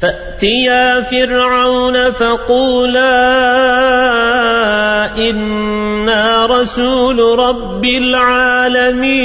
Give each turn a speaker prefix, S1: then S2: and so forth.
S1: فأتيا فرعون فقولا إنا رسول رب العالمين.